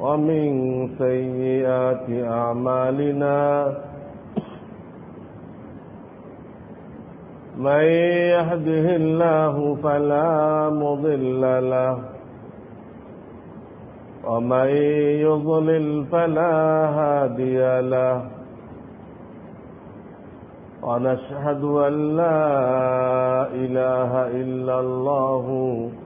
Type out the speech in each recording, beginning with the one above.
ومن سيئات أعمالنا من يهده الله فلا مضل له ومن يضلل فلا هادي له ونشهد أن لا إله إلا الله ونشهد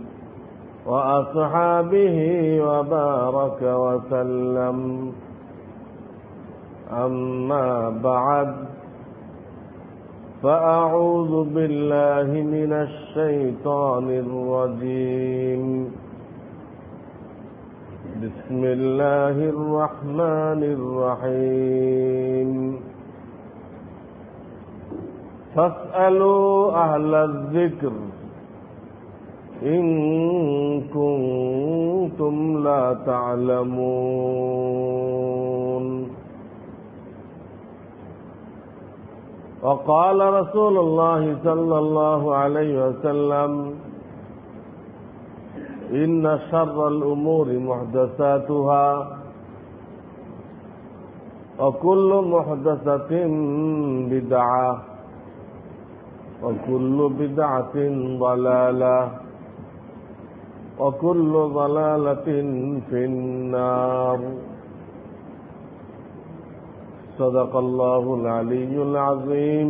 وأصحابه وبارك وسلم. أما بعد فأعوذ بالله من الشيطان الرجيم. بسم الله الرحمن الرحيم. فاسألوا أهل الذكر إن كنتم لا تعلمون. وقال رسول الله صلى الله عليه وسلم إن شر الأمور محدثاتها وكل محدثة بدعة وكل بدعة ضلالة. وكل ضلالة في النار. صدق الله العلي العظيم.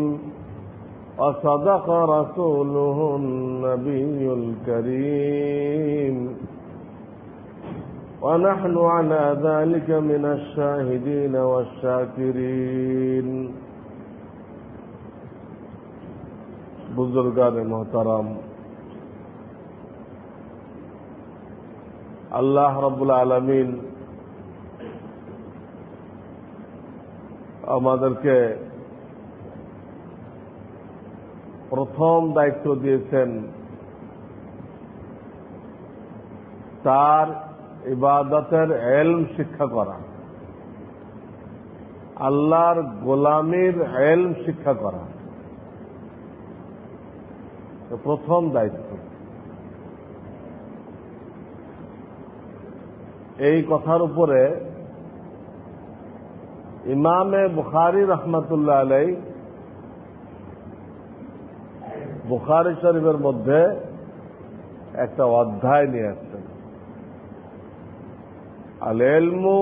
وصدق رسوله النبي الكريم. ونحن على ذلك من الشاهدين والشاكرين. بزرگان محترم আল্লাহ রব্বুল আলমিন আমাদেরকে প্রথম দায়িত্ব দিয়েছেন তার ইবাদতের এলম শিক্ষা করা, আল্লাহর গোলামীর এলম শিক্ষা করা। প্রথম দায়িত্ব। এই কথার উপরে ইমামে বুখারি রহমতুল্লাহ আলাই বুখারি শরীফের মধ্যে একটা অধ্যায় নিয়ে আসছেন। আল এলমু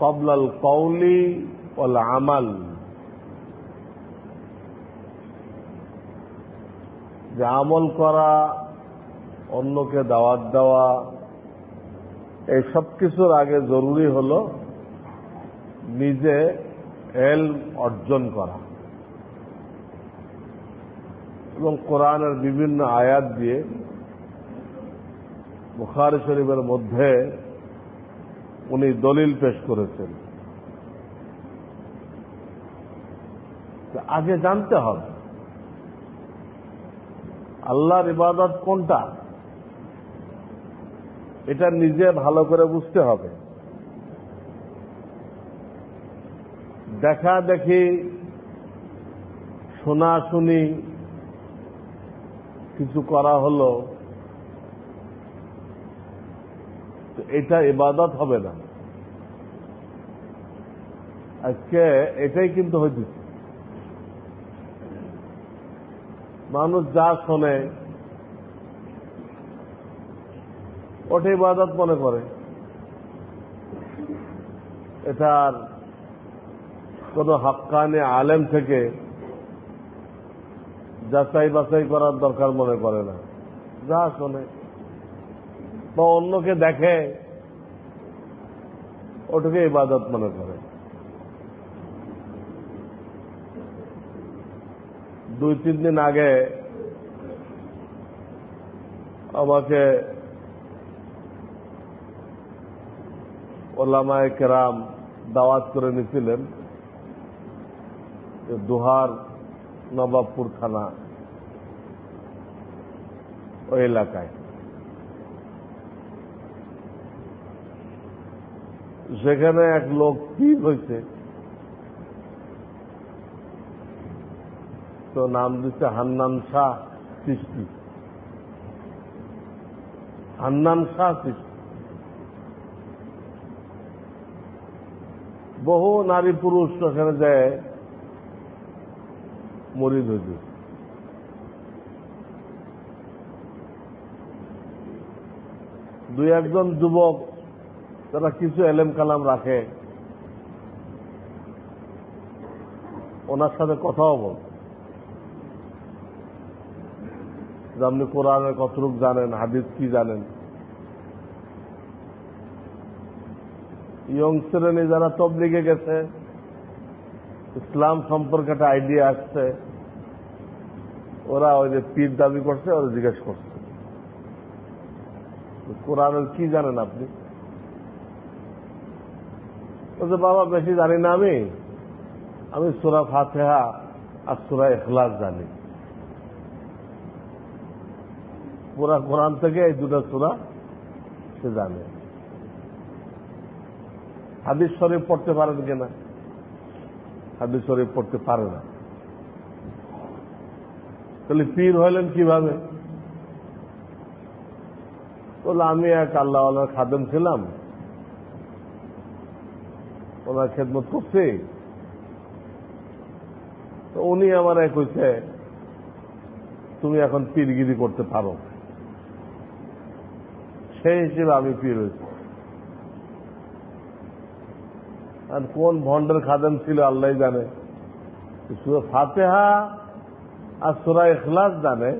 কবলাল কৌলি ওল আমাল। যে আমল করা, অন্যকে দাওয়াত দেওয়া এই সব কিছুর আগে জরুরি হল নিজে এল অর্জন করা। এবং কোরআনের বিভিন্ন আয়াত দিয়ে বুখারি শরীফের মধ্যে উনি দলিল পেশ করেছেন। আগে জানতে হবে, আল্লাহর ইবাদত কোনটা? এটা নিজে ভালো করে বুঝতে হবে। দেখা দেখি, শোনা শুনি কিছু করা হলো এটা ইবাদত হবে না। আজকে এটাই কিন্তু হয়েছে মানুষ যা শোনে ওটা ইবাদত মনে করে এটার কোন হাক্কানে আলেম থেকে যাচাই বাছাই করার দরকার মনে করে না। যা শোনে। বা অন্যকে দেখে, ওটাকে ইবাদত মনে করে। দুই, তিন দিন আগে আমাকে ওলামায় কেরাম দাওয়াত করে নিয়েছিলেন দুহার নবাবপুর থানা ওই এলাকায়। সেখানে এক লোক কি হয়েছে। তো নাম দিচ্ছে হান্নান শাহ সৃষ্টি। হান্নান শাহ বহু নারী পুরুষ সেখানে যায়, মরিদ হয়েছে দুই একজন যুবক, তারা কিছু এলেম কালাম রাখে। ওনার সাথে কথাও বল। যে আপনি কোরআনের কতটুক জানেন, হাদিস কি জানেন? ইয়ং শ্রেণি যারা তবলিগে গেছে, ইসলাম সম্পর্কে একটা আইডিয়া আসছে। ওরা ওই যে পীর দাবি করছে, ওরা জিজ্ঞেস করছে। কোরআনের কি জানেন আপনি? বলছে, বাবা, বেশি জানি না আমি। আমি সুরা ফাতেহা আর সুরা এখলাস জানি। পুরা কোরআন থেকে এই দুটো সুরা সে জানে। হাদিস শরীফ পড়তে পারেন কিনা হাদিস শরীফ পড়তে পারে না। তাহলে পীর হইলেন কীভাবে? বলে, আমি এক আল্লাহ খাদেম ছিলাম। ওনার খেদমত করছি। তো উনি আমার এক হয়েছে তুমি এখন পীরগিরি করতে পারো। সেই হিসেবে আমি পীর হয়েছি। আর কোন ভণ্ডের খাদেম ছিল আল্লাহ জানে। শুধু ফাতেহা আর সুরা এখলাস জানে।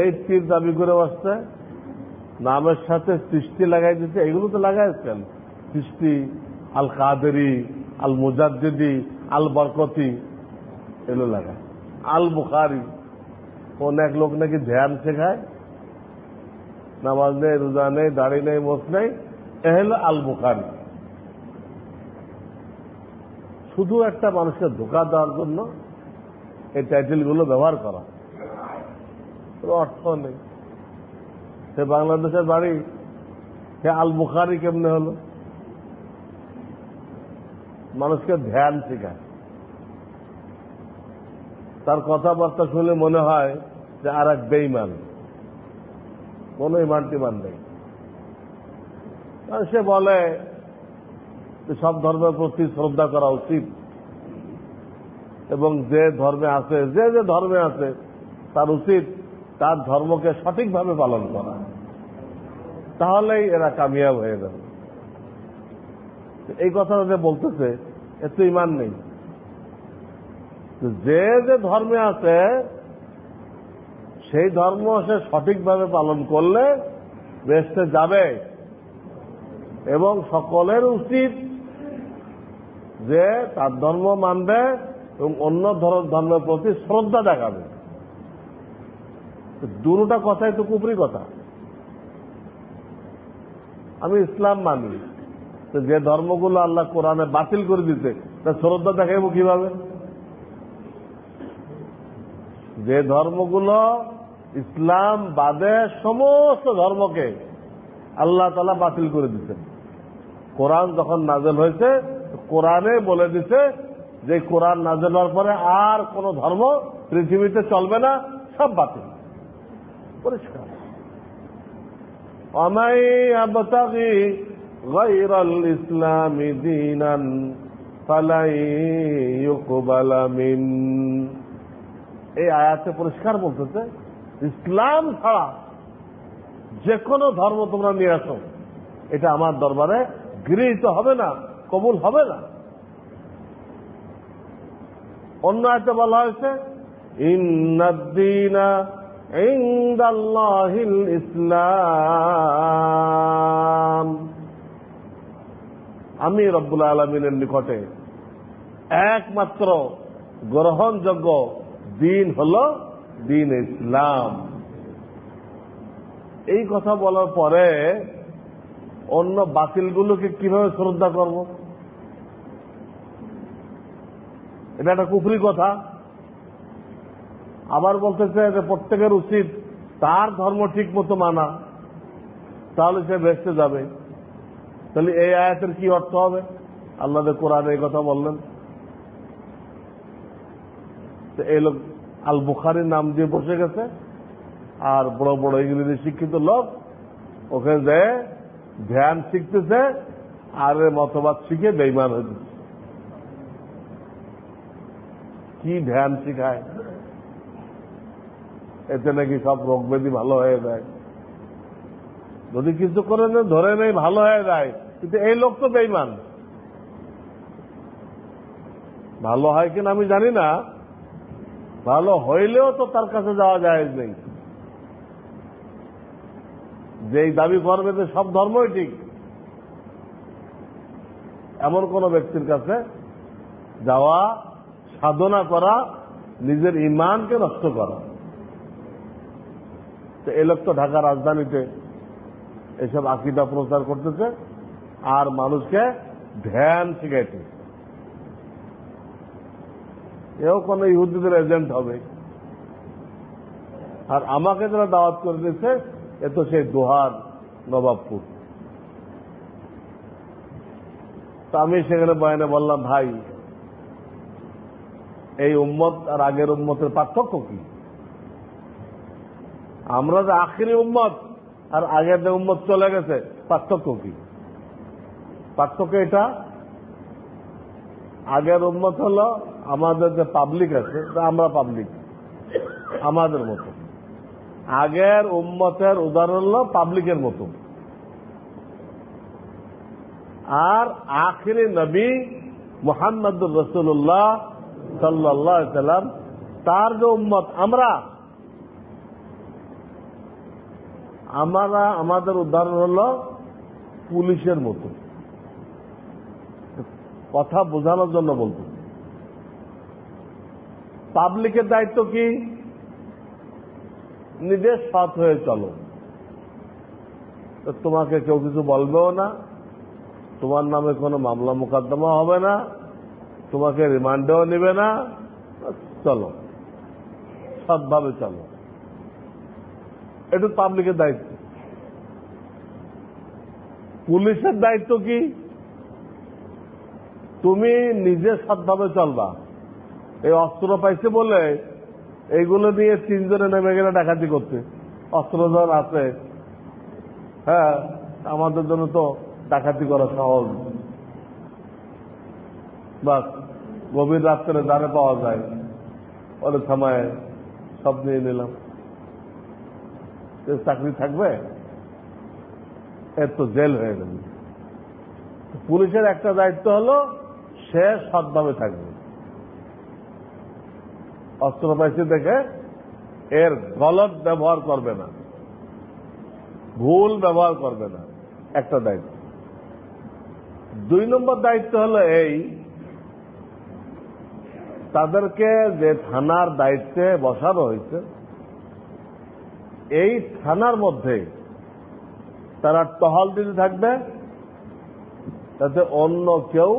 এই তীর দাবি করে বসছে, নামের সাথে সৃষ্টি লাগাই দিচ্ছে এগুলো তো লাগাইছেন। সৃষ্টি আল কাদেরি আল মুজাদ্দিদি আল বরকতি এগুলো লাগায়। আল বুখারি কোন এক লোক নাকি ধ্যান শেখায়, নামাজ নেই, রোজা নেই, দাড়ি নেই মোস নেই এ হলো আল বুখারি শুধু একটা মানুষকে ধোকা দেওয়ার জন্য এই টাইটেলগুলো ব্যবহার করা অর্থ নেই। সে বাংলাদেশের বাড়ি, সে আল বুখারি কেমনে হলো? মানুষকে ধ্যান শেখায়। তার কথাবার্তা শুনে মনে হয় যে আর এক বেইমান কোন ইমান টিমান নেই সে বলে সব ধর্মের প্রতি শ্রদ্ধা করা উচিত। এবং যে ধর্মে আছে, যে যে ধর্মে আছে, তার উচিত তার ধর্মকে সঠিকভাবে পালন করা। তাহলেই এরা কামিয়াব হয়ে যাবে। এই কথাটা যে বলতেছে এত ইমান নেই। যে যে ধর্মে আছে, সেই ধর্ম সে সঠিকভাবে পালন করলে বেসতে যাবে। এবং সকলের উচিত যে তার ধর্ম মানবে এবং অন্য ধর্মের প্রতি শ্রদ্ধা দেখাবে। দুটা কথাই তো কুপরি কথা। আমি ইসলাম মানি। যে ধর্মগুলো আল্লাহ কোরআনে বাতিল করে দিতে তা শ্রদ্ধা দেখাইব কীভাবে? যে ধর্মগুলো ইসলাম বাদে সমস্ত ধর্মকে আল্লাহ তালা বাতিল করে দিচ্ছেন কোরআন যখন নাজেল হয়েছে কোরআনে বলে দিছে যে কোরআন নাজেল হওয়ার পরে আর কোন ধর্ম পৃথিবীতে চলবে না সব বাতিল পরিষ্কার অমাই আবতাগি غير الإسلام دينا فلن يقبل من এই আয়াতে পরিষ্কার বলতেছে ইসলাম ছাড়া যে কোনো ধর্ম তোমরা নিয়ে আসো এটা আমার দরবারে গৃহীত হবে না কবুল হবে না। অন্য একটা বলা হয়েছে ইসলাম। আমি রব্বুল আলমিনের নিকটে একমাত্র গ্রহণযোগ্য দিন হল দিন ইসলাম। এই কথা বলার পরে অন্য বাতিলগুলোকে কীভাবে শ্রদ্ধা করব? এটা একটা কুফরি কথা। আবার বলতেছে যে প্রত্যেকের উচিত তার ধর্ম ঠিক মতো মানা, তাহলে সে বেসতে যাবে। তাহলে এই আয়াতের কি অর্থ হবে? আল্লাহ কোরআন এই কথা বললেন। এই লোক আল বুখারির নাম দিয়ে বসে গেছে, আর বড় বড় ইংরেজি শিক্ষিত লোক ওখানে যে ধ্যান শিখতেছে, আর মতবাদ শিখে বেইমান হয়েছে কি ধ্যান শিখায়? এতে নাকি সব রোগ ব্যাধি ভালো হয়ে যায়? যদি কিছু করে নেই ধরে নেই ভালো হয়ে যায়। কিন্তু এই লোক তো বেইমান ভালো হয় কিনা আমি জানি না। ভালো হইলেও তো তার কাছে যাওয়া যায় নেই। যেই দাবি করবে যে সব ধর্মই ঠিক। এমন কোন ব্যক্তির কাছে যাওয়া সাধনা করা, নিজের ইমানকে নষ্ট করা। তো এই লোক তো ঢাকা রাজধানীতে এসব আকিদা প্রচার করতেছে আর মানুষকে ধ্যান শিখাইতে এও কোন ইহুদিদের এজেন্ট হবে। আর আমাকে যারা দাওয়াত করে দিয়েছে এ তো সেই দোহার নবাবপুর। তো আমি সেখানে বয়ানে বললাম, ভাই এই উম্মত আর আগের উম্মতের পার্থক্য কি? আমরা যে আখিরি উম্মত আর আগের যে উম্মত চলে গেছে, পার্থক্য কি? পার্থক্য এটা, আগের উম্মত হল আমাদের যে পাবলিক আছে আমরা পাবলিক আমাদের মতো। আগের উম্মতের উদাহরণ হল পাবলিকের মতো। আর আখিরি নবী মোহাম্মদুর রসুল্লাহ সাল্লাম তার যে উম্মত, আমরা? আমরা, আমাদের উদাহরণ হল পুলিশের মতো। কথা বোঝানোর জন্য বলতো পাবলিকের দায়িত্ব কি? নিজের সৎ হয়ে চলো। তোমাকে কেউ কিছু বলবেও না, তোমার নামে কোনো মামলা মোকদ্দমা হবে না। তোমাকে রিমান্ডেও নেবে না, চলো। সৎভাবে চলো। এটা পাবলিকের দায়িত্ব। পুলিশের দায়িত্ব কি? তুমি নিজে সৎভাবে চলবা। এই অস্ত্র পাইছে বলে এইগুলো নিয়ে তিনজনে নেমে গেলে ডাকাতি করতে। অস্ত্র যখন আছে। হ্যাঁ আমাদের জন্য তো ডাকাতি করা সহজ। বাস। গভীর রাত্রে দাঁড়ে পাওয়া যায়। ওদের সময় সব নিয়ে নিলাম। চাকরি থাকবে, এর তো জেল হয়ে গেল। পুলিশের একটা দায়িত্ব হলো, সে সৎভাবে থাকবে। অস্ত্র পাইছে দেখে, এর গলত ব্যবহার করবে না। ভুল ব্যবহার করবে না। একটা দায়িত্ব। দুই নম্বর দায়িত্ব হলো এই তাদেরকে যে থানার দায়িত্বে বসানো হয়েছে, এই থানার মধ্যে তারা টহল দিতে থাকবে, তাতে অন্য কেউ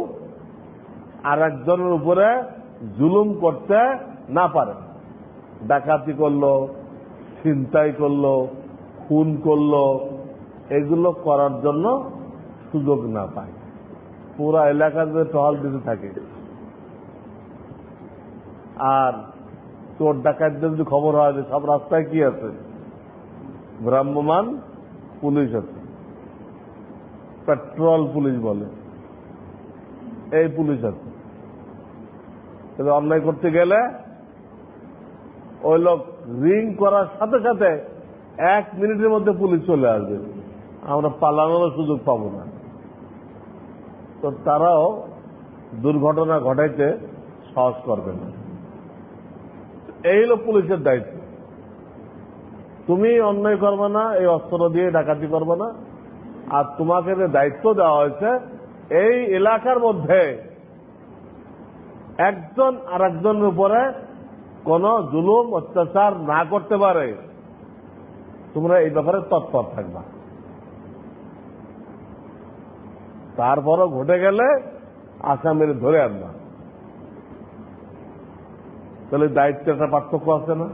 আর একজনের উপরে জুলুম করতে না পারে। ডাকাতি করল, ছিনতাই করল, খুন করল, এগুলো করার জন্য সুযোগ না পায়। পুরা এলাকাতে টহল দিতে থাকে। আর চোর ডাকাতদের যদি খবর হয় যে সব রাস্তায় কি আছে? ভ্রাম্যমান পুলিশ আছে। পেট্রোল পুলিশ বলে। এই পুলিশ আছে। তবে অন্যায় করতে গেলে ওই লোক রিং করার সাথে সাথে এক মিনিটের মধ্যে পুলিশ চলে আসবে। আমরা পালানোর সুযোগ পাবো না। তো তারাও দুর্ঘটনা ঘটাইতে সাহস করবে না। এই হলো পুলিশের দায়িত্ব। তুমি অন্যায় করবে না, এই অস্ত্র দিয়ে ডাকাতি করবে না। আর তোমাকে যে দায়িত্ব দেওয়া হয়েছে, এই এলাকার মধ্যে একজন আর একজনের উপরে কোন জুলুম, অত্যাচার না করতে পারে। তোমরা এই ব্যাপারে তৎপর থাকবা। তারপরও ঘটে গেলে আসামের ধরে আনবা। তাহলে দায়িত্ব একটা পার্থক্য আছে না?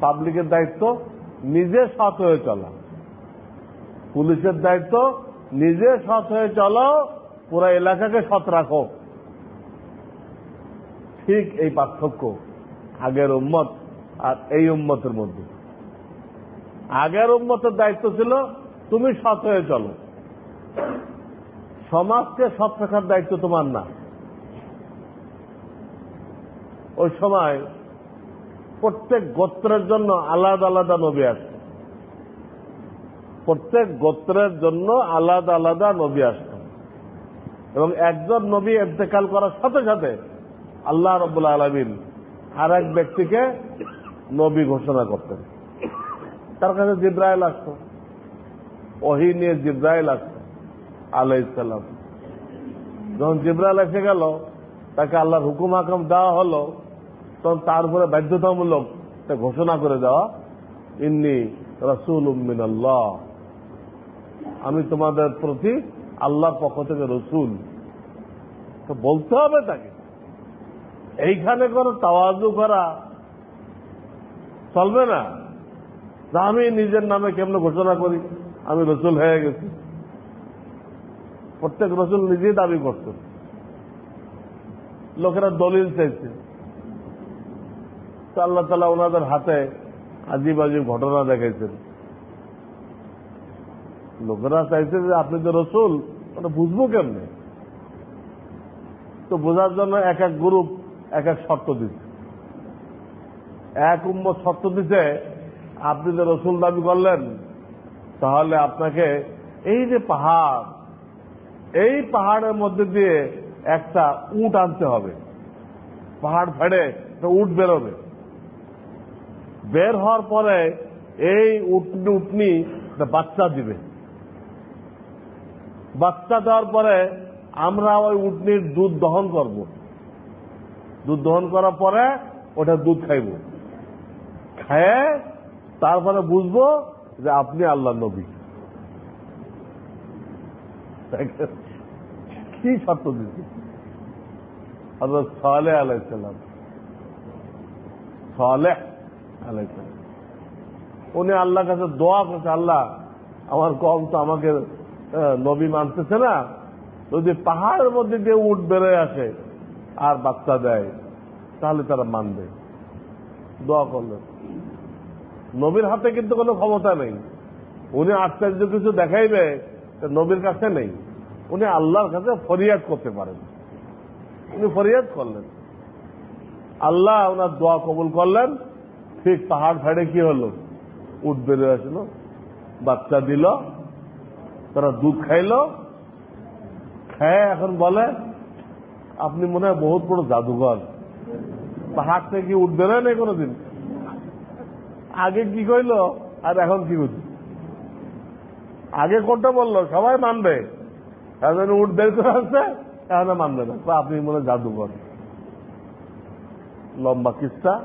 পাবলিকের দায়িত্ব নিজে সৎ হয়ে চলা। পুলিশের দায়িত্ব নিজে সৎ হয়ে চলো, পুরা এলাকাকে সৎ রাখো। ঠিক এই পার্থক্য আগের উম্মত আর এই উম্মতের মধ্যে। আগের উম্মতের দায়িত্ব ছিল, তুমি সৎ হয়ে চলো। সমাজকে সৎ রাখার দায়িত্ব তোমার না। ওই সময় প্রত্যেক গোত্রের জন্য আলাদা আলাদা নবী আসত। প্রত্যেক গোত্রের জন্য আলাদা আলাদা নবী আসত। এবং একজন নবী এতেকাল করার সাথে সাথে আল্লাহ রবুল্লা আলমিন আর এক ব্যক্তিকে নবী ঘোষণা করতেন। তার কাছে জিব্রাইল আসত। ওহি নিয়ে জিব্রাইল আসত আলাই যখন জিব্রাইল এসে গেল, তাকে আল্লাহর হুকুম হাকম দেওয়া হলো তখন তার উপরে বাধ্যতামূলক ঘোষণা করে দেওয়া, ইন্নি রসুল উম্মিন আল্লাহ আমি তোমাদের প্রতি আল্লাহর পক্ষ থেকে রসুল। তো বলতে হবে তাকে। এইখানে কোনো তাওয়াজু করা চলবে না। আমি নিজের নামে কেমন ঘোষণা করি? আমি রসুল হয়ে গেছি। প্রত্যেক রসুল নিজেই দাবি করতেন। লোকেরা দলিল চাইছে। তো আল্লাহ তালা ওনাদের হাতে আজিব আজিব ঘটনা দেখাইছেন। লোকেরা চাইছে যে আপনি যে রসুল, ওটা বুঝব কেমনে? তো বোঝার জন্য এক এক গ্রুপ এক এক শর্ত দিচ্ছে। এক উম্মত শর্ত দিচ্ছে আপনি যে রসুল দাবি করলেন, তাহলে আপনাকে এই যে পাহাড়, এই পাহাড়ের মধ্যে দিয়ে একটা উট আনতে হবে। পাহাড় ফেড়ে উট বেরোবে। বের হওয়ার পরে এই উটনি উটনি বাচ্চা দিবে। বাচ্চা দেওয়ার পরে আমরা ওই উটনির দুধ দহন করব। দুধ দহন করার পরে ওটা দুধ খাইব। খায় তারপরে বুঝব যে আপনি আল্লাহ নবী। কি শর্ত দিচ্ছে হজরত সালে আলাইসাল্লাম সালে উনি আল্লাহ কাছে দোয়া করছে, আল্লাহ, আমার কম তো আমাকে নবী মানতেছে না। যদি পাহাড়ের মধ্যে দিয়ে উঠ বেরোয় আসে, আর বাচ্চা দেয়, তাহলে তারা মানবে। দোয়া করলেন নবীর হাতে কিন্তু কোনো ক্ষমতা নেই। উনি আশ্চর্য কিছু দেখাইবে নবীর কাছে নেই। উনি আল্লাহর কাছে ফরিয়াদ করতে পারেন। উনি ফরিয়াদ করলেন। আল্লাহ ওনার দোয়া কবুল করলেন। ঠিক পাহাড় ছাড়ে কি হলো? উঠ বেড়ে আসলো, বাচ্চা দিল, তারা দুধ খাইল। খায় এখন বলে, আপনি মনে হয় বহুত বড় জাদুঘর। পাহাড় থেকে উঠ বেরোয় নেই কোনোদিন? আগে কি কইল, আর এখন কি করছে আগে কোনটা বলল? সবাই মানবে। এখন উঠ বের করে আসছে এখন মানবে না। আপনি মনে জাদুঘর। লম্বা কিস্তা।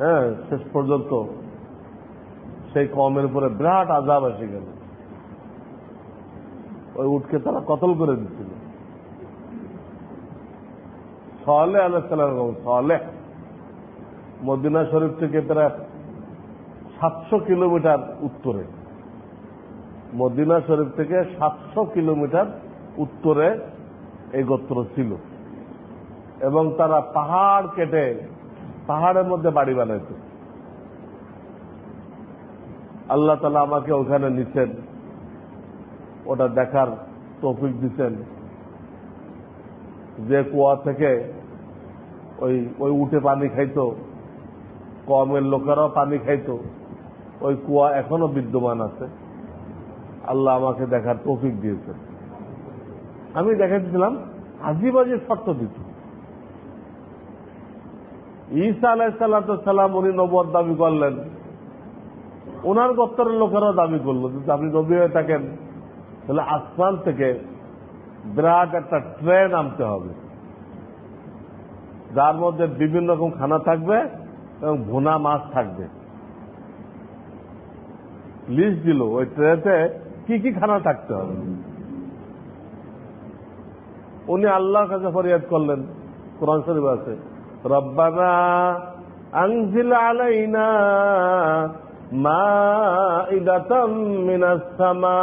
হ্যাঁ শেষ পর্যন্ত সেই কমের উপরে বিরাট আজাব এসে গেল। ওই উঠকে তারা কতল করে দিচ্ছিল সলে আলাইসালাম সলে মদিনা শরীফ থেকে প্রায় সাতশো কিলোমিটার উত্তরে, মদিনা শরীফ থেকে সাতশো কিলোমিটার উত্তরে এই গোত্র ছিল এবং তারা পাহাড় কেটে পাহাড়ের মধ্যে বাড়ি বানাইত আল্লাহ তালা আমাকে ওখানে নিচ্ছেন ওটা দেখার তৌফিক দিচ্ছেন যে কুয়া থেকে ওই ওই উঠে পানি খাইতো, কমের লোকেরাও পানি খাইতো, ওই কুয়া এখনও বিদ্যমান আছে। আল্লাহ আমাকে দেখার তৌফিক দিয়েছেন। আমি দেখাচ্ছিলাম আজিব আজিব শর্ত দিত। ঈসা আলাইসাল্লাম উনি নবদ দাবি করলেন। ওনার গোত্রের লোকেরাও দাবি করল যদি আপনি নবী হয়ে থাকেন, তাহলে আসমান থেকে বিরাট একটা ট্রেন আনতে হবে। যার মধ্যে বিভিন্ন রকম খানা থাকবে এবং ভুনা মাছ থাকবে। লিস্ট দিল, ওই ট্রেতে কি কি খানা থাকতে হবে? উনি আল্লাহর কাছে ফরিয়াদ করলেন, কোরআন শরীফ আছে। রব্বানা আনজিল আলাইনা মাইদাতাম মিনাস সামা।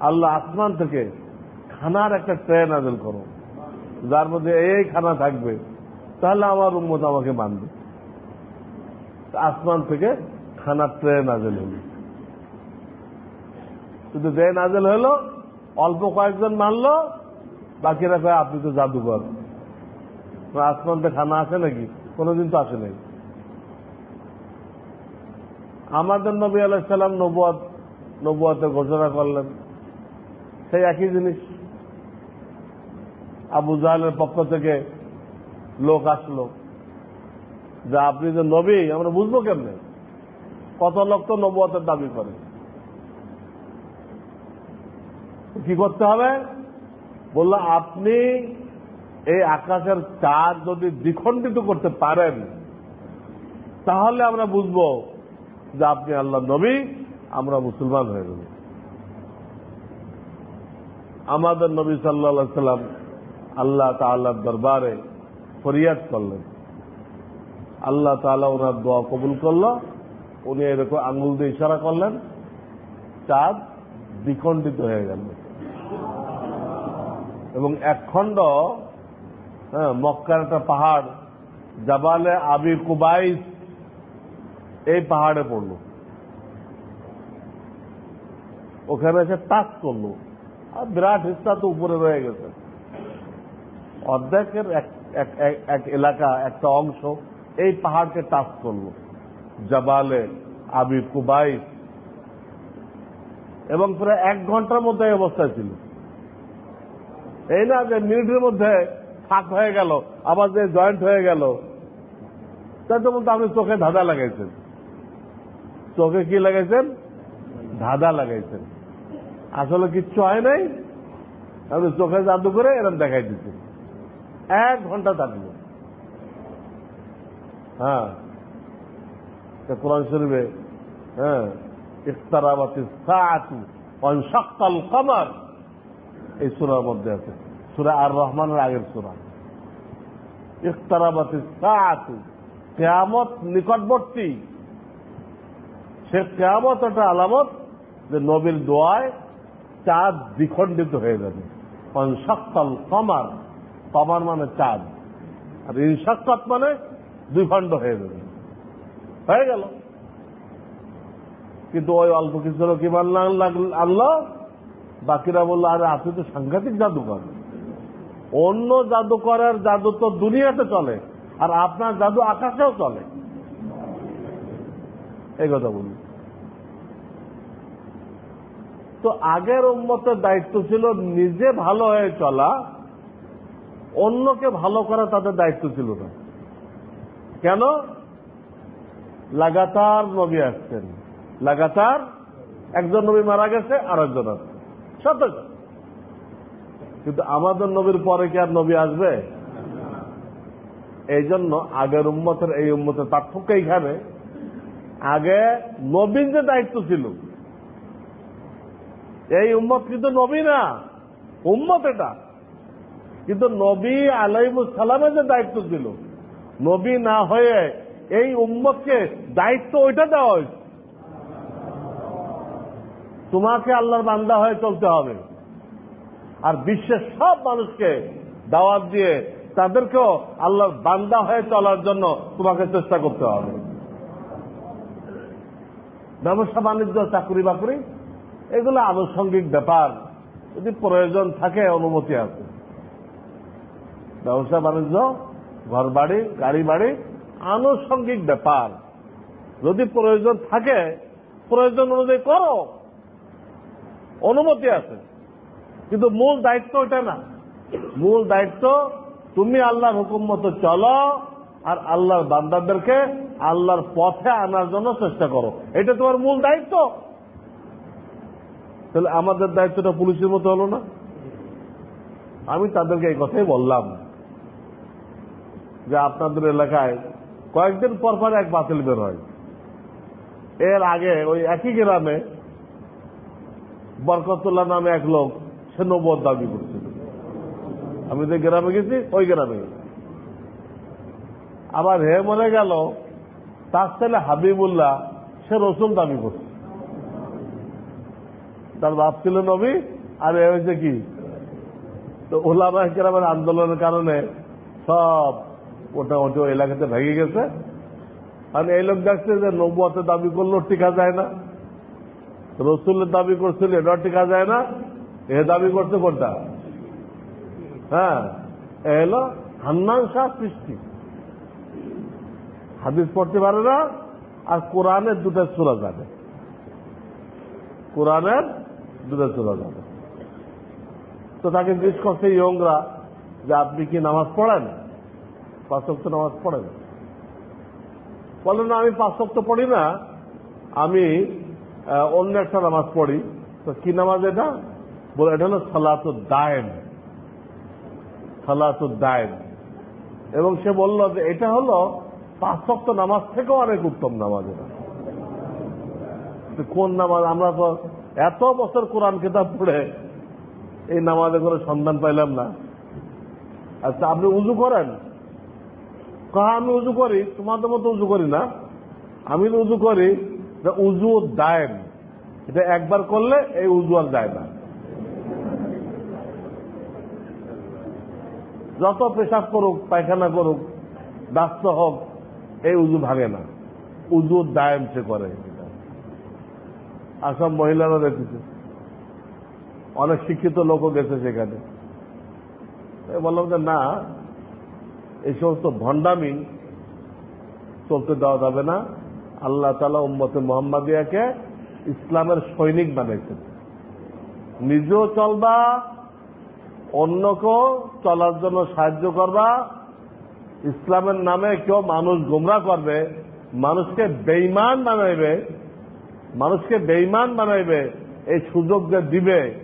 আল্লাহ আসমান থেকে খানার একটা ট্রেন নাজল করো। যার মধ্যে এই খানা থাকবে, তাহলে আমার উম্মত আমাকে মানবে। আসমান থেকে খানার ট্রেন নাজেল হল। শুধু যে নাজেল হলো, অল্প কয়েকজন মানলো বাকিরা কয়, আপনি তো জাদুঘর আসমান থেকে খানা আসে নাকি? কোনোদিন তো আসে নাই। আমাদের নবী আলাইসাল্লাম নবুয়াদ নবুয়াতের ঘোষণা করলেন। সেই একই জিনিস আবু জাহালের পক্ষ থেকে লোক আসলো। যে, আপনি যে নবী, আমরা বুঝব কেমনে? কত লোক তো নবুয়াতের দাবি করে। কি করতে হবে? বলল, আপনি এই আকাশের চাঁদ যদি দ্বিখণ্ডিত করতে পারেন, তাহলে আমরা বুঝব যে আপনি আল্লাহ নবী, আমরা মুসলমান হয়ে গেল আমাদের নবী সাল্লা সাল্লাম আল্লাহ তাল্লাহ দরবারে ফরিয়াদ করলেন। আল্লাহ তালা ওনার দোয়া কবুল করল, উনি এরকম আঙুল দিয়ে ইশারা করলেন, চাঁদ দ্বিখণ্ডিত হয়ে গেল। এবং একখণ্ড হ্যাঁ মক্কার একটা পাহাড়, জাবালে আবির কুবাইস, এই পাহাড়ে পড়ল। ওখানে এসে টাচ করল। আর বিরাট হিস্সা তো উপরে রয়ে গেছে। অর্ধেকের এক এলাকা, একটা অংশ এই পাহাড়কে টাচ করল। জাবালে আবির কুবাইস। এবং প্রায় এক ঘণ্টার মধ্যে এই অবস্থায় ছিল। এই না যে মিনিটের মধ্যে ফাঁক হয়ে গেল, আবার যে জয়েন্ট হয়ে গেল। তাই তো বলতে আপনি চোখে ধাঁধা লাগাইছেন। চোখে কি লাগাইছেন? ধাঁধা লাগাইছেন। আসলে কিচ্ছু হয় নাই। আপনি চোখে জাদু করে এরকম দেখাই দিচ্ছেন। এক ঘণ্টা থাকল হ্যাঁ। কোরআন শরীফে হ্যাঁ ইফতারাবাতি সাআতু অনশাক্কাল কমার। সুরার মধ্যে আছে। সুরা আর রহমানের আগের সুরা। ইফতারাবাতি কেয়ামত নিকটবর্তী। সে কেয়ামত একটা আলামত যে নবীর দোয়ায় চাঁদ দ্বিখণ্ডিত হয়ে যাবে। অনশাক্কাল কমার। কমার মানে চাঁদ। আর ইনশাক্কাত মানে দুই খণ্ড হয়ে যাবে। হয়ে গেল। কিন্তু ওই অল্প কিছু লোক ইমান আনলো। বাকিরা বলল, আরে, আপনি তো সাংঘাতিক জাদুকর। অন্য জাদুকরের জাদু তো দুনিয়াতে চলে, আর আপনার জাদু আকাশেও চলে। এই কথা বলি তো আগের উন্মতের দায়িত্ব ছিল নিজে ভালো হয়ে চলা, অন্যকে ভালো করা তাদের দায়িত্ব ছিল না। কেন? লাগাতার নবী আসছেন। লাগাতার একজন নবী মারা গেছে আর একজন আসছে সত্য কিন্তু আমাদের নবীর পরে কি আর নবী আসবে? এই জন্য আগের উম্মতের এই উম্মতের পার্থক্য এইখানে আগে নবীন যে দায়িত্ব ছিল, এই উম্মত কিন্তু নবী না, উম্মত এটা। কিন্তু নবী আলাইমুসালামের যে দায়িত্ব ছিল, নবী না হয়ে এই উম্মতকে দায়িত্ব ওইটা দেওয়া হয়েছে। তোমাকে আল্লাহর বান্দা হয়ে চলতে হবে। আর বিশ্বের সব মানুষকে দাওয়াত দিয়ে তাদেরকেও আল্লাহর বান্দা হয়ে চলার জন্য তোমাকে চেষ্টা করতে হবে। ব্যবসা, বাণিজ্য, চাকরি বাকরি, এগুলো আনুষঙ্গিক ব্যাপার। যদি প্রয়োজন থাকে, অনুমতি আছে। ব্যবসা, বাণিজ্য ঘর বাড়ি গাড়ি বাড়ি আনুষঙ্গিক ব্যাপার। যদি প্রয়োজন থাকে, প্রয়োজন অনুযায়ী করো। অনুমতি আছে। কিন্তু মূল দায়িত্ব ওটা না। মূল দায়িত্ব, তুমি আল্লাহর হুকুম মতো চলো আর আল্লাহর বান্দাদেরকে আল্লাহর পথে আনার জন্য চেষ্টা করো। এটা তোমার মূল দায়িত্ব। তাহলে আমাদের দায়িত্বটা পুলিশের মতো হলো না? আমি তাদেরকে এই কথাই বললাম যে আপনাদের এলাকায় কয়েকদিন পর এক বাতিল বের হয়। এর আগে ওই একই গ্রামে বরকতুল্লাহ নামে এক লোক, সে নবদ দাবি করছিল আমি যে গ্রামে গেছি, ওই গ্রামে। আবার হে মনে গেল, তার ছেলে হাবিবুল্লাহ, সে রসুল দাবি করছে। তার বাপ ছিল নবী, আর এ হয়েছে কি? তো ওলামা গ্রামের আন্দোলনের কারণে সব ওটা ওটা এলাকাতে ভেঙে গেছে। আর এই লোক দেখছে যে নবুয়াতে দাবি করলেও টিকা যায় না। রসুলের দাবি করছিল, এটা টিকা যায় না। এ দাবি করছে কোনটা? হ্যাঁ এ হলো হান্নান শাহ সৃষ্টি। হাদিস পড়তে পারে না, আর কোরআনের দুটো চূড়া যাবে। কোরআনের দুটো চূড়া যাবে। তো তাকে জিজ্ঞেস করছে ইয়ংরা যে আপনি কি নামাজ পড়েন? পাঁচ সপ্তাহ নামাজ পড়েন। বলেন না, আমি পাঁচ সপ্তাহ পড়ি না। আমি অন্য একটা নামাজ পড়ি। তো কি নামাজ এটা? বলে, এটা হলো সালাতুদ দায়েম সালাতুদ দায়েম এবং সে বলল যে, এটা হলো পাঁচ সপ্তাহ নামাজ থেকেও অনেক উত্তম নামাজ এটা। কোন নামাজ? আমরা তো এত বছর কোরআন কিতাব পড়ে এই নামাজে কোনো সন্ধান পাইলাম না। আচ্ছা আপনি উজু করেন? কাহা আমি উজু করি? তোমাদের মতো উজু করি না। আমি তো উজু করি উজু দায়েম। এটা একবার করলে এই উজু আর যায় না। যত পেশাব করুক, পায়খানা করুক দাস্ত হোক, এই উজু ভাঙে না। উজু দায়েম সে করে। আর সব মহিলারা দেখেছে। অনেক শিক্ষিত লোকও গেছে সেখানে। বললাম যে, না, এই সমস্ত ভণ্ডামি চলতে দেওয়া যাবে না। আল্লাহ তালা উম্মতে মোহাম্মদিয়াকে ইসলামের সৈনিক বানাইছেন। নিজেও চলবা, অন্যকেও চলার জন্য সাহায্য করবা। ইসলামের নামে কেউ মানুষ গোমরা করবে, মানুষকে বেইমান বানাইবে, মানুষকে বেইমান বানাইবে, এই সুযোগ যে দিবে,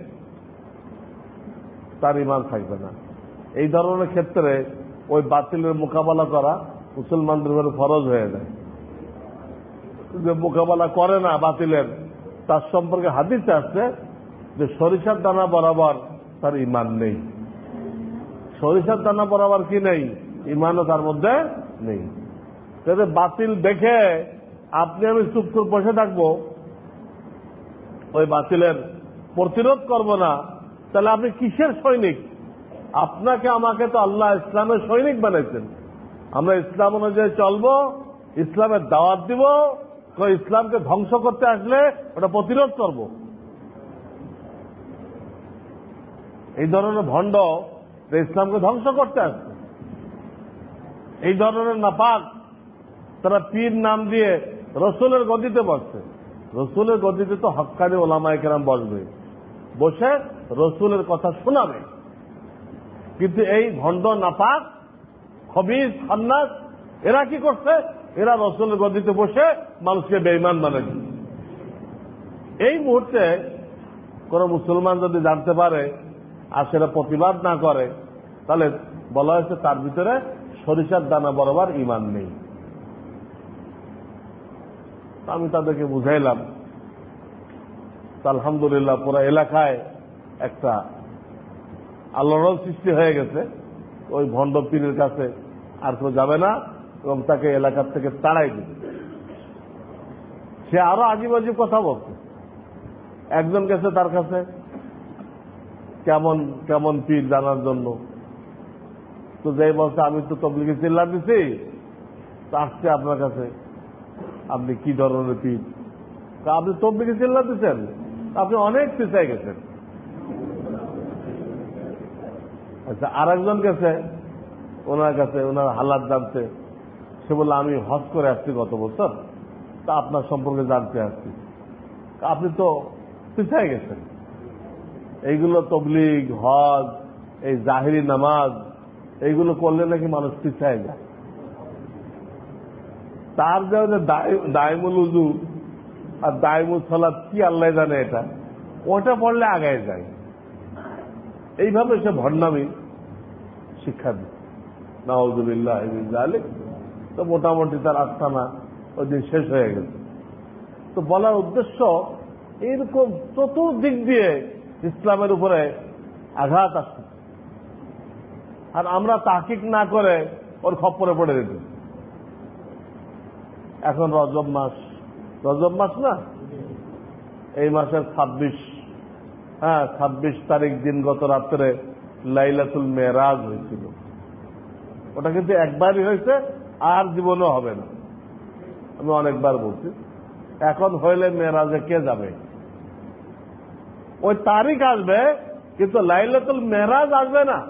তার ইমান থাকবে না। এই ধরনের ক্ষেত্রে ওই বাতিলের মোকাবেলা করা মুসলমানদের ফরজ হয়ে যায়। মোকাবেলা করে না বাতিলের, তার সম্পর্কে হাদিসে আসছে যে সরিষার দানা বরাবর তার ইমান নেই। সরিষার দানা বরাবর কি নেই? ইমানও তার মধ্যে নেই। যাতে বাতিল দেখে আপনি আমি চুপ করে বসে থাকব, ওই বাতিলের প্রতিরোধ করব না, তাহলে আপনি কিসের সৈনিক? আপনাকে, আমাকে তো আল্লাহ ইসলামের সৈনিক বানাইছেন। আমরা ইসলাম অনুযায়ী চলবো, ইসলামের দাওয়াত দিব ইসলামকে ধ্বংস করতে আসলে ওটা প্রতিরোধ করব। এই ধরনের ভণ্ড ইসলামকে ধ্বংস করতে আসছে, এই ধরনের নাপাক, তারা পীর নাম দিয়ে রসুলের গদিতে বসছে। রসুলের গদিতে তো হকানি ওলামায় কেরাম বসবে। বসে রসুলের কথা শোনাবে। কিন্তু এই ভণ্ড নাপাক খবিজ খান্নাস এরা কি করছে? এরা রসুলের গদিতে বসে মানুষকে বেইমান বানাবে এই মুহূর্তে কোন মুসলমান যদি জানতে পারে আর সেটা প্রতিবাদ না করে, তাহলে বলা হয়েছে তার ভিতরে সরিষার দানা বরাবর ইমান নেই। আমি তাদেরকে বুঝাইলাম। আলহামদুলিল্লাহ পুরো এলাকায় একটা আল্লাহর সৃষ্টি হয়ে গেছে। ওই ভণ্ড পীরের কাছে আর কেউ যাবে না। এবং তাকে এলাকার থেকে তাড়াই দিবে। সে আরও আজিব আজিব কথা বলছে। একজন গেছে তার কাছে, কেমন কেমন পীর জানার জন্য। তো যাই বলছে, আমি তো তবলিগে চিল্লা দিছি। তো আসছে আপনার কাছে, আপনি কি ধরনের পীর? তা আপনি তবলিগে চিল্লা দিচ্ছেন আপনি অনেক পিছাই গেছেন। আচ্ছা আর একজন গেছে, ওনার কাছে, ওনার হালাত জানতে। সে বলল, আমি হজ করে আসছি গত বছর। তা আপনার সম্পর্কে জানতে আসছি। আপনি তো পিছাই গেছেন। এইগুলো তবলিগ, হজ, এই জাহিরি নামাজ, এইগুলো করলে নাকি মানুষ পিছায় যায়। তার যে দায়মুল উজু আর দায়মুল সালাদ কি আল্লাহ জানে এটা? ওটা পড়লে আগায় যায়। এইভাবে সে ভণ্ডামি শিক্ষা দিচ্ছে। নওয়াজুবিল্লাহ আলিক তো মোটামুটি তার আস্থানা ওই দিন শেষ হয়ে গেছে। তো বলার উদ্দেশ্য এইরকম চতুর্দিক দিয়ে ইসলামের উপরে আঘাত আসছে। আর আমরা তাকিক না করে ওর খপ্পরে পড়ে দিত এখন রজব মাস। রজব মাস না? এই মাসের ছাব্বিশ। হ্যাঁ ছাব্বিশ তারিখ দিন গত রাত্রে লাইলাতুল মেরাজ হয়েছিল। ওটা কিন্তু একবারই হয়েছে আর জীবনও হবে না। আমি অনেকবার বলছি, এখন হইলে মেয়েরাজে কে যাবে? ওই তারিখ আসবে, কিন্তু লাইলাতুল মেহরাজ আসবে না।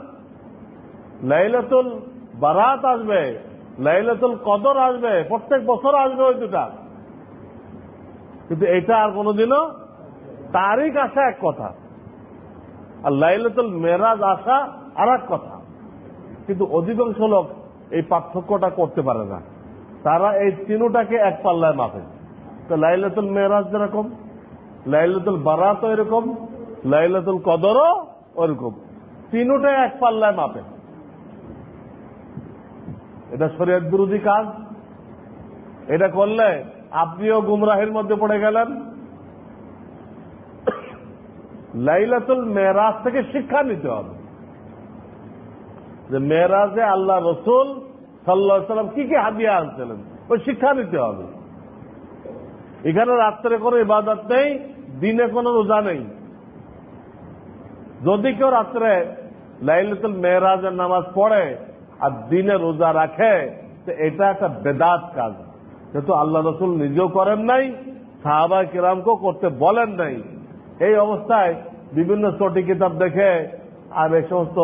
লাইলাতুল বারাত আসবে, লাইলাতুল কদর আসবে, প্রত্যেক বছর আসবে ওই দুটা। কিন্তু এটা আর কোনোদিনও তারিখ আসা এক কথা, আর লাইলাতুল মেরাজ আসা আর এক কথা। কিন্তু অধিকাংশ লোক এই পার্থক্যটা করতে পারে না। তারা এই তিনটাকে এক পাল্লায় মাপে। তো লাইলাতুল মেরাজ যেরকম, লাইলাতুল বারাত এরকম লাইলাতুল কদরও ওরকম তিনটাই এক পাল্লায় মাপে। এটা শরীয়ত বিরোধী কাজ। এটা করলে আপনিও গুমরাহের মধ্যে পড়ে গেলেন। লাইলাতুল মেরাজ থেকে শিক্ষা নিতে হবে। যে মেয়েরাজে আল্লাহ রসুল সাল্লাহ সাল্লাম কি কি হাদিয়া আনছিলেন? ওই শিক্ষা নিতে হবে। এখানে রাত্রে কোনো ইবাদত নেই, দিনে কোনো রোজা নেই। যদি কেউ রাত্রে লাইলাতুল মেয়েরাজের নামাজ পড়ে আর দিনে রোজা রাখে, তো এটা একটা বেদাত কাজ। যেহেতু আল্লাহ রসুল নিজেও করেন নাই সাহাবা কিরামকেও করতে বলেন নাই। এই অবস্থায় বিভিন্ন চটি কিতাব দেখে আর এই সমস্ত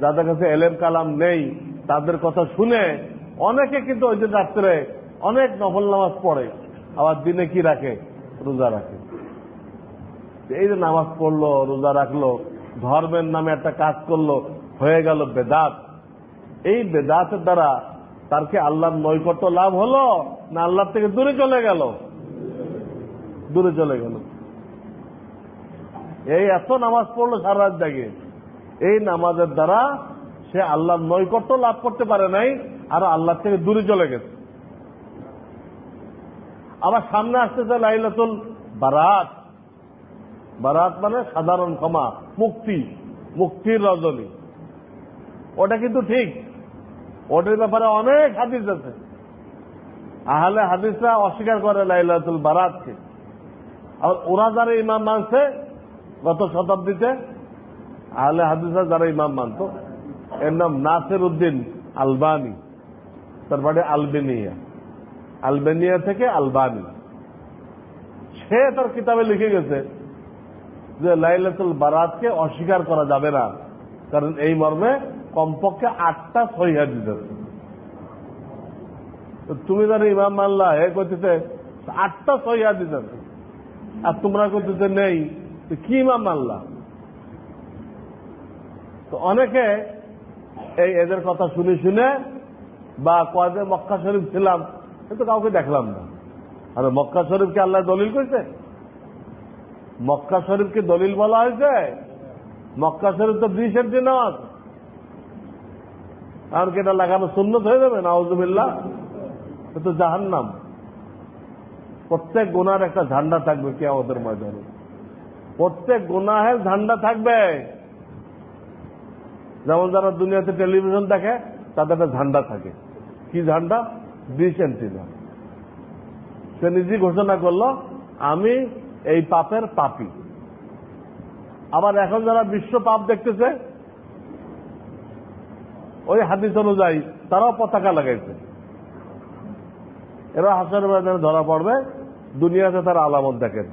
যাদের কাছে এলেম কালাম নেই, তাদের কথা শুনে অনেকে কিন্তু ওই দিন রাত্রে অনেক নফল নামাজ পড়ে, আবার দিনে কি রাখে? রোজা রাখে। এই যে নামাজ পড়ল, রোজা রাখল, ধর্মের নামে একটা কাজ করল, হয়ে গেল বেদাত। এই বেদাতের দ্বারা তার কি আল্লাহর নৈকট্য লাভ হলো, না আল্লাহ থেকে দূরে চলে গেল? দূরে চলে গেল। এই এত নামাজ পড়ল সারা রাত জাগে। এই নামাজের দ্বারা সে আল্লাহর নৈকট্য লাভ করতে পারে নাই, আর আল্লাহ থেকে দূরে চলে গেছে। আবার সামনে আসতেছে লাইলাতুল বারাত। বারাত মানে সাধারণ ক্ষমা, মুক্তি, মুক্তির রজনী। ওটা কিন্তু ঠিক। ওটার ব্যাপারে অনেক হাদিস আছে। আহলে হাদিসরা অস্বীকার করে লাইলাতুল বারাতকে। আর ওরা যারা ইমাম মানছে, গত শতাব্দীতে আহলে হাদিসরা যারা ইমাম মানত, এর নাম নাসের উদ্দিন আলবানি, তার বাড়ি আলবেনিয়া। আলবেনিয়া থেকে আলবানি। সে তার কিতাবে লিখে গেছে যে, লাইলাতুল বারাতকে অস্বীকার করা যাবে না, কারণ এই মর্মে কমপক্ষে আটটা সহি হাদিস আছে। তুমি যারা ইমাম মাল্লা হে করতেছে আটটা সহি হাদিস আছে। আর তোমরা করতেছে নেই কি ইমাম মাল্লা তো অনেকে এই এদের কথা শুনে শুনে বা কয়েক মক্কা শরীফ ছিলাম, কিন্তু কাউকে দেখলাম না। আর মক্কা শরীফকে আল্লাহ দলিল করেছে? মক্কা শরীফকে দলিল বলা হয়েছে? মক্কা শরীফ তো বিশের দিন নামাজ আর কি এটা লাগানো সুন্নত হয়ে যাবে? নাউজুবিল্লাহ। তো জাহান্নাম। প্রত্যেক গুনার একটা ঝান্ডা থাকবে কে আমাদের ময়দানে। প্রত্যেক গুনাহের ঝান্ডা থাকবে। যেমন যারা দুনিয়াতে টেলিভিশন দেখে, তাদের একটা ঝান্ডা থাকে। কি ঝান্ডা? বিশ এন্টিনা সে নিজে ঘোষণা করল, আমি এই পাপের পাপি। আবার এখন যারা বিশ্ব পাপ দেখতেছে, ওই হাদিস অনুযায়ী তারাও পতাকা লাগাইছে। এরা হাসার ময়দানে ধরা পড়বে, দুনিয়াতে তারা আলামত দেখেন।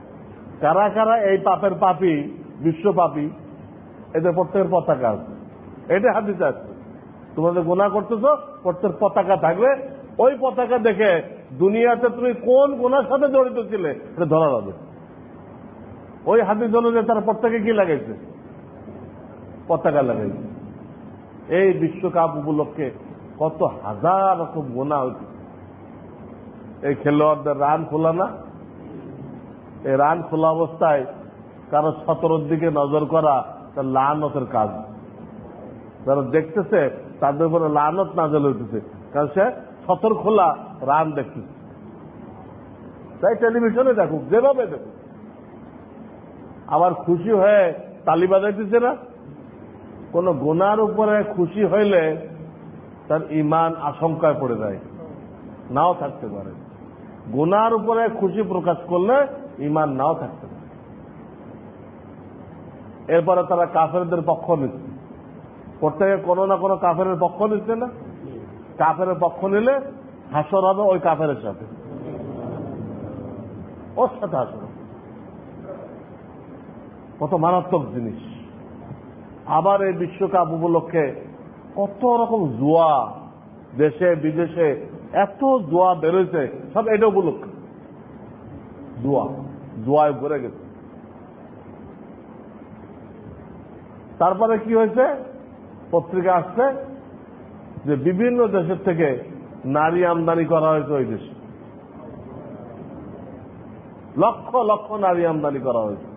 কারা কারা এই পাপের পাপি, বিশ্ব পাপি, এদের প্রত্যেকের পতাকা আছে। এটা হাদিস আছে। তোমাদের গোনা করতেছ, প্রত্যেক পতাকা থাকবে। ওই পতাকা দেখে দুনিয়াতে তুমি কোন গোনার সাথে জড়িত ছিলে, এটা ধরা যাবে ওই হাদিস অনুযায়ী তারা প্রত্যেকে কি লাগাইছে? পতাকা লাগাইছে। এই বিশ্বকাপ উপলক্ষে কত হাজার রকম গোনা হয়েছে এই খেলোয়াড়দের রান খোলা না। এই রান খোলা অবস্থায় কারও সতরোর দিকে নজর করা তার লানতের কাজ। যারা দেখতেছে, তাদের উপরে লানত নাজল হইতেছে। কারণ সে সতর খোলা রান দেখতেছে। তাই টেলিভিশনে দেখুক, যেভাবে দেখুক। আবার খুশি হয়ে তালি বাজাইতেছে না? কোন গোনার উপরে খুশি হইলে তার ইমান আশঙ্কায় পড়ে যায়। নাও থাকতে পারে। গোনার উপরে খুশি প্রকাশ করলে ইমান নাও থাকতে পারে। এরপরে তারা কাফেরদের পক্ষ নিচ্ছে। প্রত্যেকে কোনো না কোনো কাফের পক্ষ নিচ্ছে না। কাফের পক্ষ নিলে হাসর হবে ওই কাফের সাথে। ওর সাথে হাসর কত মারাত্মক জিনিস। আবার এই বিশ্বকাপ উপলক্ষে কত রকম জুয়া দেশে, বিদেশে, এত জুয়া বেরোয়েছে সব এটা উপলক্ষে। জুয়া, জুয়ায় ভরে গেছে। তারপরে কি হয়েছে? পত্রিকা আসছে যে বিভিন্ন দেশের থেকে নারী আমদানি করা হয়েছে ওই দেশে। লক্ষ লক্ষ নারী আমদানি করা হয়েছে।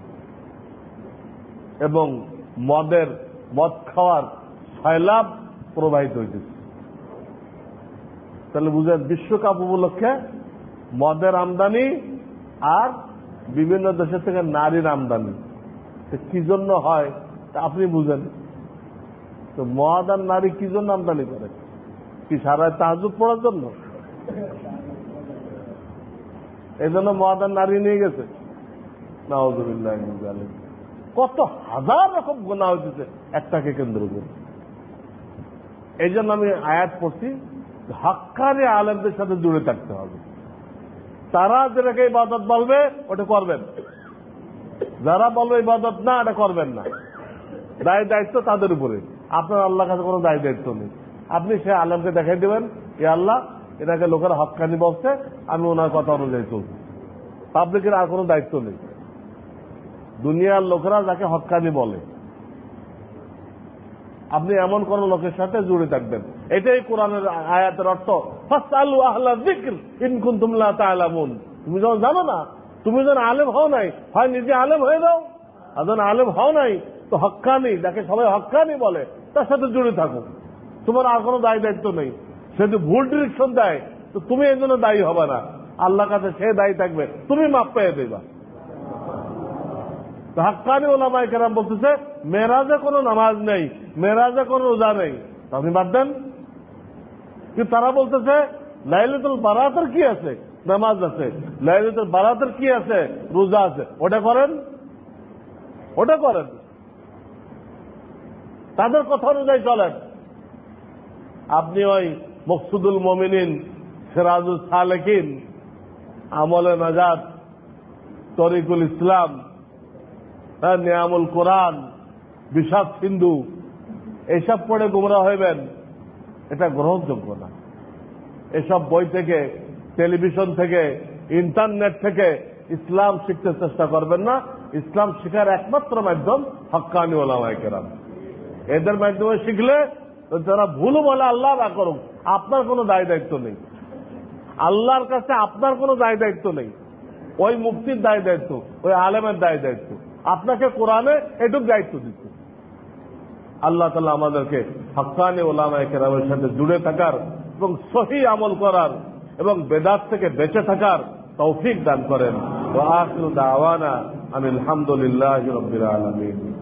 এবং মদের, মদ খাওয়ার সয়লাভ প্রবাহিত হইতেছে। তাহলে বুঝেন, বিশ্বকাপ উপলক্ষে মদের আমদানি আর বিভিন্ন দেশের থেকে নারীর আমদানি। কি জন্য হয়? তা আপনি বুঝেন। তো মদ আর নারী কি জন্য আমদানি করে? কি সারা তাহাজুদ পড়ার জন্য? এই জন্য মদ আর নারী নিয়ে গেছে। কত হাজার রকম গোনা হইতেছে একটাকে কেন্দ্র করে। এই জন্য আমি আয়াত পড়ছি, হাক্কানি আলেমদের সাথে জুড়ে থাকতে হবে। তারা যেটাকে ইবাদত বলবে, ওটা করবেন। যারা বলবে ইবাদত না এটা করবেন না। দায় দায়িত্ব তাদের উপরে। আপনার আল্লাহ কাছে কোনো দায় দায়িত্ব নেই। আপনি সে আলমকে দেখাই দেবেন, এ আল্লাহ এটাকে লোকেরা হকানি বলছে, আমি ওনার কথা অনুযায়ী চলছি। পাবলিকের আর কোনো দায়িত্ব নেই। দুনিয়ার লোকেরা যাকে হকানি বলে। আপনি এমন কোন লোকের সাথে জুড়ে থাকবেন। এটাই কোরআনের আয়াতের অর্থ। আলু আহ্লা জিক্র ইনকুন তুমলা তালামুন তুমি যখন জানো না, তুমি যখন আলেম হও নাই, হয় নিজে আলেম হয়ে যাও। আর যখন আলেম হও নাই, তো হক্কানি যাকে সবাই হক্কানি বলে তার সাথে জুড়ে থাকো। তোমার আর কোনো দায় দায়িত্ব নেই। সে যদি ভুল ডিরেকশন দেয়, তো তুমি এই জন্য দায়ী হবে না। আল্লাহ কাছে সে দায়ী থাকবে। তুমি মাপ পেয়ে দেবা। হাক্কানি ওলামাই কেরাম বলতেছে, মেরাজে কোনো নামাজ নেই, মেরাজে কোনো রোজা নেই। আপনি বাদ দেন। কিন্তু তারা বলতেছে, লাইলাতুল বারাতের কি আছে? নামাজ আছে। লাইলাতুল বারাতের কি আছে? রোজা আছে। ওটা করেন? ওটা করেন। তাদের কথা অনুযায়ী চলেন। আপনি ওই মকসুদুল মমিনিন সিরাজুল সালেকিন আমলে নাজাদ তরিকুল ইসলাম হ্যাঁ, নিয়ামুল কোরআন বিষাদ সিন্ধু এসব পড়ে গুমরা হইবেন এটা গ্রহণযোগ্য না। এসব বই থেকে টেলিভিশন থেকে ইন্টারনেট থেকে ইসলাম শিখতে চেষ্টা করবেন না। ইসলাম শিখার একমাত্র মাধ্যম হক্কানি ওলামায় কেরাম। এদের মাধ্যমে শিখলে যারা ভুল বলে আল্লাহ না করুক, আপনার কোনো দায় দায়িত্ব নেই। আল্লাহর কাছে আপনার কোনো দায় দায়িত্ব নেই। ওই মুক্তির দায় দায়িত্ব, ওই আলেমের দায় দায়িত্ব। আপনাকে কোরআনে এটুক দায়িত্ব দিচ্ছে। আল্লাহ তালা আমাদেরকে হকানি ওলামায় কেরামের সাথে জুড়ে থাকার এবং সহি আমল করার এবং বেদাত থেকে বেঁচে থাকার তৌফিক দান করেন। দাওয়ানা আমি আলহামদুলিল্লাহ রবিল আলমিন।